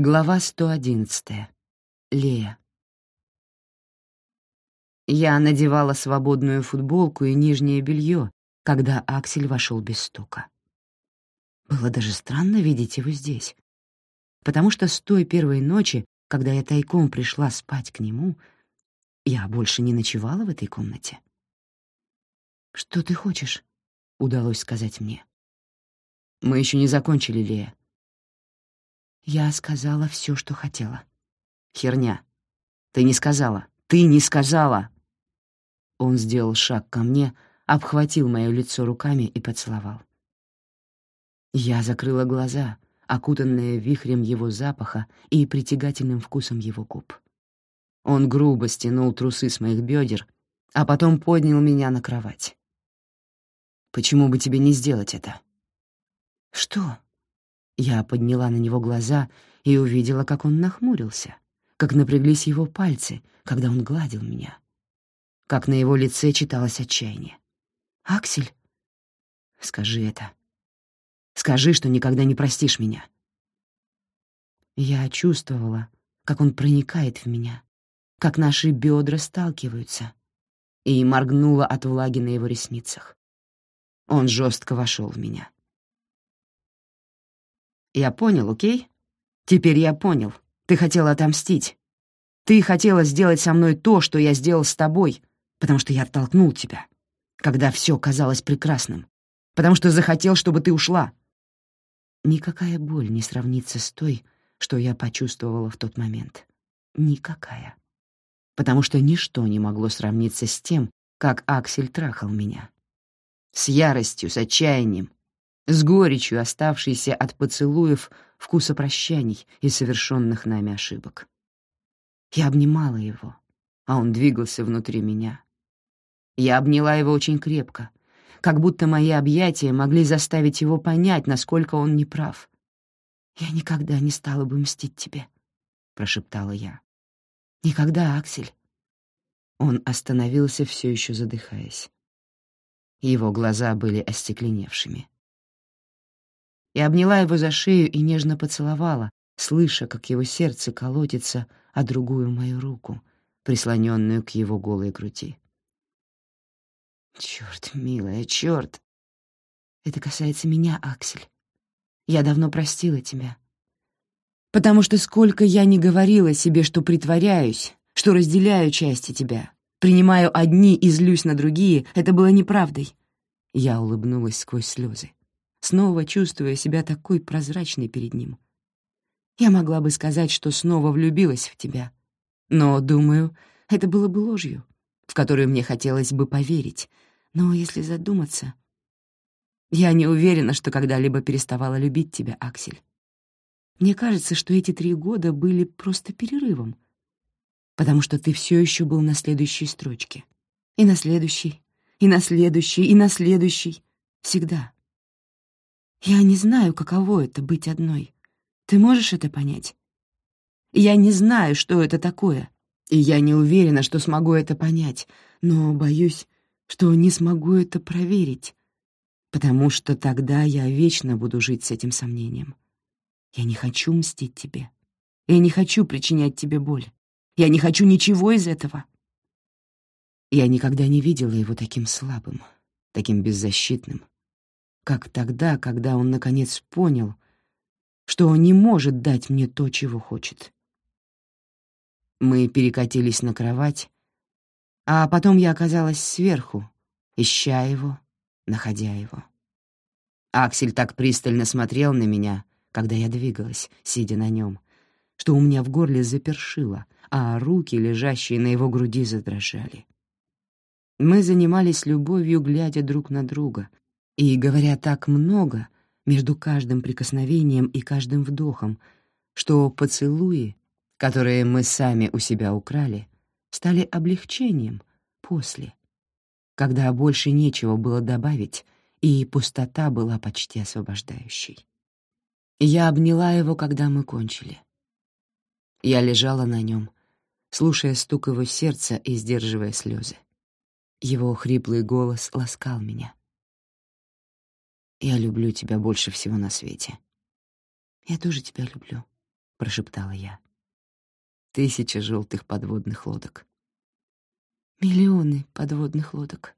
Глава 111. Лея. Я надевала свободную футболку и нижнее белье, когда Аксель вошел без стука. Было даже странно видеть его здесь, потому что с той первой ночи, когда я тайком пришла спать к нему, я больше не ночевала в этой комнате. «Что ты хочешь?» — удалось сказать мне. «Мы еще не закончили, Лея. Я сказала все, что хотела. Херня. Ты не сказала. Ты не сказала. Он сделал шаг ко мне, обхватил мое лицо руками и поцеловал. Я закрыла глаза, окутанная вихрем его запаха и притягательным вкусом его губ. Он грубо стянул трусы с моих бедер, а потом поднял меня на кровать. «Почему бы тебе не сделать это?» «Что?» Я подняла на него глаза и увидела, как он нахмурился, как напряглись его пальцы, когда он гладил меня, как на его лице читалось отчаяние. «Аксель, скажи это. Скажи, что никогда не простишь меня». Я чувствовала, как он проникает в меня, как наши бедра сталкиваются, и моргнула от влаги на его ресницах. Он жестко вошел в меня. Я понял, окей? Теперь я понял. Ты хотела отомстить. Ты хотела сделать со мной то, что я сделал с тобой, потому что я оттолкнул тебя, когда все казалось прекрасным, потому что захотел, чтобы ты ушла. Никакая боль не сравнится с той, что я почувствовала в тот момент. Никакая. Потому что ничто не могло сравниться с тем, как Аксель трахал меня. С яростью, с отчаянием, с горечью, оставшейся от поцелуев вкуса прощаний и совершенных нами ошибок. Я обнимала его, а он двигался внутри меня. Я обняла его очень крепко, как будто мои объятия могли заставить его понять, насколько он неправ. «Я никогда не стала бы мстить тебе», — прошептала я. «Никогда, Аксель». Он остановился, все еще задыхаясь. Его глаза были остекленевшими. Я обняла его за шею и нежно поцеловала, слыша, как его сердце колотится о другую мою руку, прислоненную к его голой груди. Черт, милая, черт! Это касается меня, Аксель. Я давно простила тебя. Потому что сколько я не говорила себе, что притворяюсь, что разделяю части тебя, принимаю одни и злюсь на другие, это было неправдой. Я улыбнулась сквозь слезы снова чувствуя себя такой прозрачной перед ним. Я могла бы сказать, что снова влюбилась в тебя, но, думаю, это было бы ложью, в которую мне хотелось бы поверить, но если задуматься... Я не уверена, что когда-либо переставала любить тебя, Аксель. Мне кажется, что эти три года были просто перерывом, потому что ты все еще был на следующей строчке. И на следующей, и на следующей, и на следующей. Всегда. Я не знаю, каково это — быть одной. Ты можешь это понять? Я не знаю, что это такое, и я не уверена, что смогу это понять, но боюсь, что не смогу это проверить, потому что тогда я вечно буду жить с этим сомнением. Я не хочу мстить тебе. Я не хочу причинять тебе боль. Я не хочу ничего из этого. Я никогда не видела его таким слабым, таким беззащитным, как тогда, когда он наконец понял, что он не может дать мне то, чего хочет. Мы перекатились на кровать, а потом я оказалась сверху, ища его, находя его. Аксель так пристально смотрел на меня, когда я двигалась, сидя на нем, что у меня в горле запершило, а руки, лежащие на его груди, задрожали. Мы занимались любовью, глядя друг на друга, и говоря так много между каждым прикосновением и каждым вдохом, что поцелуи, которые мы сами у себя украли, стали облегчением после, когда больше нечего было добавить, и пустота была почти освобождающей. Я обняла его, когда мы кончили. Я лежала на нем, слушая стук его сердца и сдерживая слезы. Его хриплый голос ласкал меня. Я люблю тебя больше всего на свете». «Я тоже тебя люблю», — прошептала я. Тысячи желтых подводных лодок. Миллионы подводных лодок.